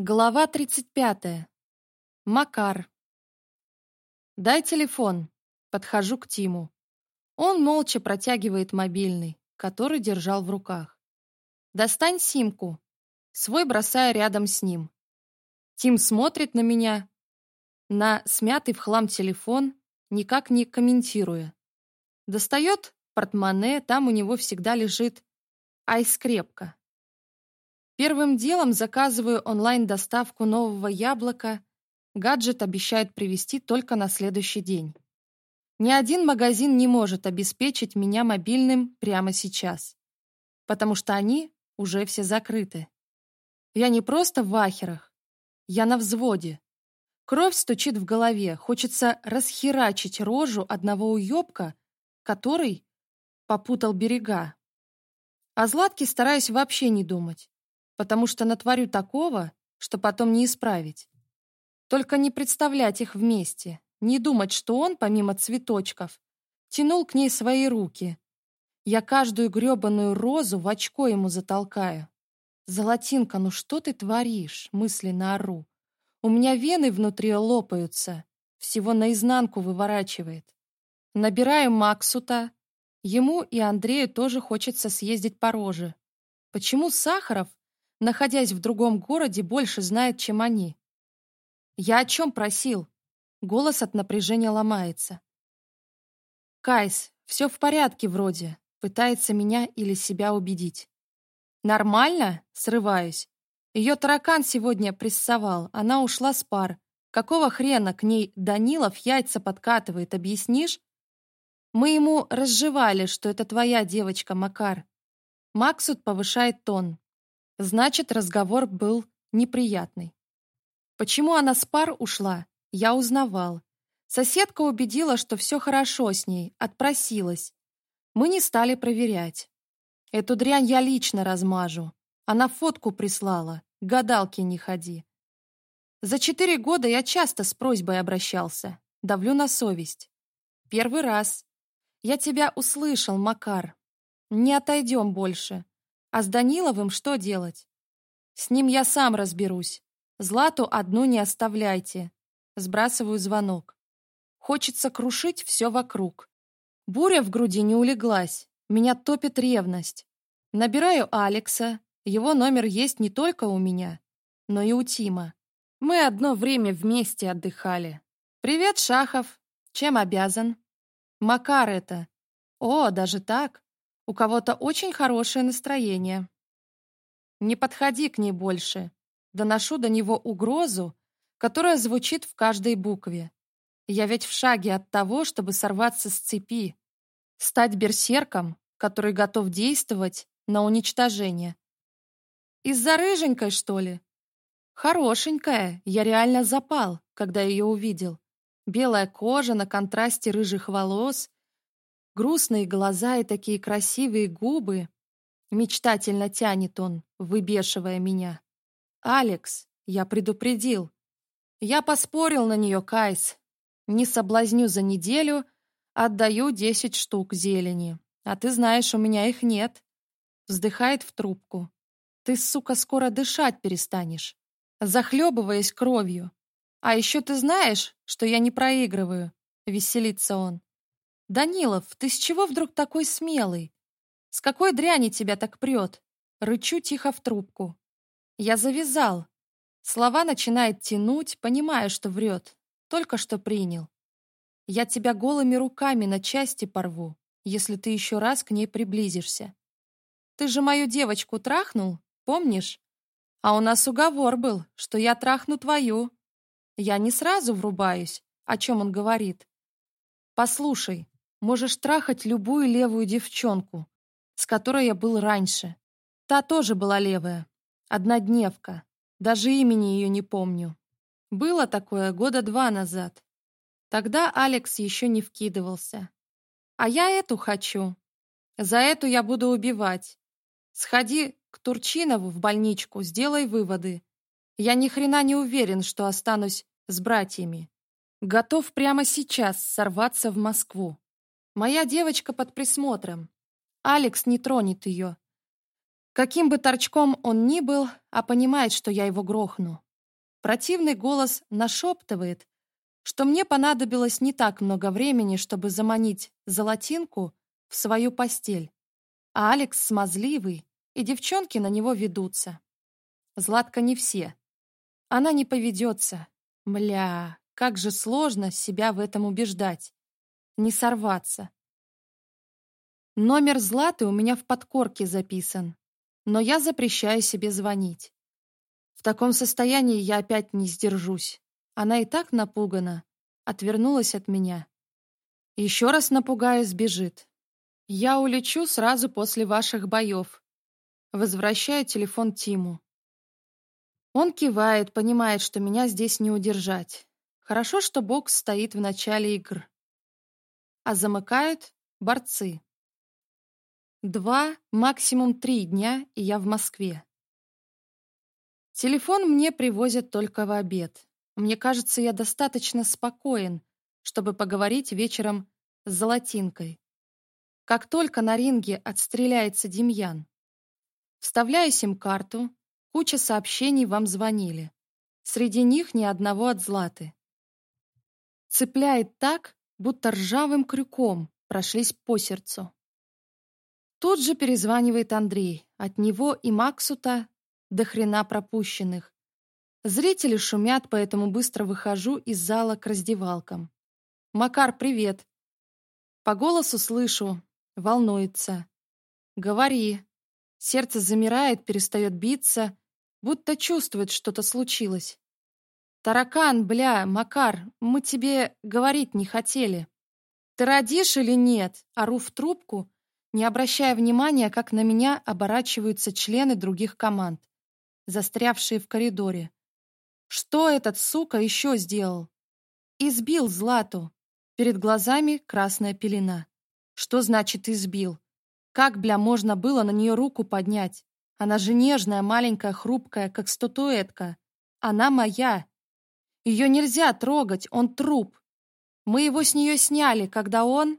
Глава 35. Макар. «Дай телефон». Подхожу к Тиму. Он молча протягивает мобильный, который держал в руках. «Достань симку». Свой бросая рядом с ним. Тим смотрит на меня, на смятый в хлам телефон, никак не комментируя. Достает портмоне, там у него всегда лежит айскрепка. Первым делом заказываю онлайн-доставку нового яблока. Гаджет обещает привезти только на следующий день. Ни один магазин не может обеспечить меня мобильным прямо сейчас, потому что они уже все закрыты. Я не просто в ахерах, я на взводе. Кровь стучит в голове, хочется расхерачить рожу одного уёбка, который попутал берега. О Златке стараюсь вообще не думать потому что натворю такого, что потом не исправить. Только не представлять их вместе, не думать, что он, помимо цветочков, тянул к ней свои руки. Я каждую грёбаную розу в очко ему затолкаю. «Золотинка, ну что ты творишь?» — мысленно ору. «У меня вены внутри лопаются, всего наизнанку выворачивает. Набираю Максута. Ему и Андрею тоже хочется съездить по роже. Почему Сахаров находясь в другом городе, больше знает, чем они. Я о чем просил? Голос от напряжения ломается. Кайс, все в порядке вроде, пытается меня или себя убедить. Нормально? Срываюсь. Ее таракан сегодня прессовал, она ушла с пар. Какого хрена к ней Данилов яйца подкатывает, объяснишь? Мы ему разжевали, что это твоя девочка, Макар. Максут повышает тон. Значит, разговор был неприятный. Почему она с пар ушла, я узнавал. Соседка убедила, что все хорошо с ней, отпросилась. Мы не стали проверять. Эту дрянь я лично размажу. Она фотку прислала. Гадалки не ходи. За четыре года я часто с просьбой обращался. Давлю на совесть. Первый раз. Я тебя услышал, Макар. Не отойдем больше. А с Даниловым что делать? С ним я сам разберусь. Злату одну не оставляйте. Сбрасываю звонок. Хочется крушить все вокруг. Буря в груди не улеглась. Меня топит ревность. Набираю Алекса. Его номер есть не только у меня, но и у Тима. Мы одно время вместе отдыхали. «Привет, Шахов. Чем обязан?» «Макар это. О, даже так?» У кого-то очень хорошее настроение. Не подходи к ней больше. Доношу до него угрозу, которая звучит в каждой букве. Я ведь в шаге от того, чтобы сорваться с цепи, стать берсерком, который готов действовать на уничтожение. Из-за рыженькой, что ли? Хорошенькая, я реально запал, когда ее увидел. Белая кожа на контрасте рыжих волос, грустные глаза и такие красивые губы. Мечтательно тянет он, выбешивая меня. «Алекс, я предупредил. Я поспорил на нее, Кайс. Не соблазню за неделю, отдаю десять штук зелени. А ты знаешь, у меня их нет». Вздыхает в трубку. «Ты, сука, скоро дышать перестанешь, захлебываясь кровью. А еще ты знаешь, что я не проигрываю?» Веселится он. «Данилов, ты с чего вдруг такой смелый? С какой дряни тебя так прет?» Рычу тихо в трубку. Я завязал. Слова начинает тянуть, понимая, что врет. Только что принял. Я тебя голыми руками на части порву, если ты еще раз к ней приблизишься. Ты же мою девочку трахнул, помнишь? А у нас уговор был, что я трахну твою. Я не сразу врубаюсь, о чем он говорит. Послушай, можешь трахать любую левую девчонку, с которой я был раньше. Та тоже была левая, однодневка, даже имени ее не помню. Было такое года два назад. Тогда Алекс еще не вкидывался. А я эту хочу. За эту я буду убивать. Сходи к Турчинову в больничку, сделай выводы. Я ни хрена не уверен, что останусь с братьями. Готов прямо сейчас сорваться в Москву. Моя девочка под присмотром. Алекс не тронет ее. Каким бы торчком он ни был, а понимает, что я его грохну. Противный голос нашептывает, что мне понадобилось не так много времени, чтобы заманить золотинку в свою постель. А Алекс смазливый, и девчонки на него ведутся. Златка не все. Она не поведется. Мля, как же сложно себя в этом убеждать не сорваться. Номер Златы у меня в подкорке записан, но я запрещаю себе звонить. В таком состоянии я опять не сдержусь. Она и так напугана, отвернулась от меня. Еще раз напугая, сбежит. Я улечу сразу после ваших боев. Возвращаю телефон Тиму. Он кивает, понимает, что меня здесь не удержать. Хорошо, что бокс стоит в начале игр а замыкают борцы. Два, максимум три дня, и я в Москве. Телефон мне привозят только в обед. Мне кажется, я достаточно спокоен, чтобы поговорить вечером с Золотинкой. Как только на ринге отстреляется Демьян. Вставляю сим-карту, куча сообщений вам звонили. Среди них ни одного от Златы. Цепляет так, будто ржавым крюком прошлись по сердцу. Тут же перезванивает Андрей. От него и Максута до хрена пропущенных. Зрители шумят, поэтому быстро выхожу из зала к раздевалкам. «Макар, привет!» По голосу слышу. Волнуется. «Говори». Сердце замирает, перестает биться, будто чувствует, что-то случилось. Таракан, бля, Макар, мы тебе говорить не хотели. Ты родишь или нет? Ору в трубку, не обращая внимания, как на меня оборачиваются члены других команд, застрявшие в коридоре. Что этот сука еще сделал? Избил Злату. Перед глазами красная пелена. Что значит избил? Как, бля, можно было на нее руку поднять? Она же нежная, маленькая, хрупкая, как статуэтка. Она моя, ее нельзя трогать, он труп. Мы его с нее сняли, когда он...»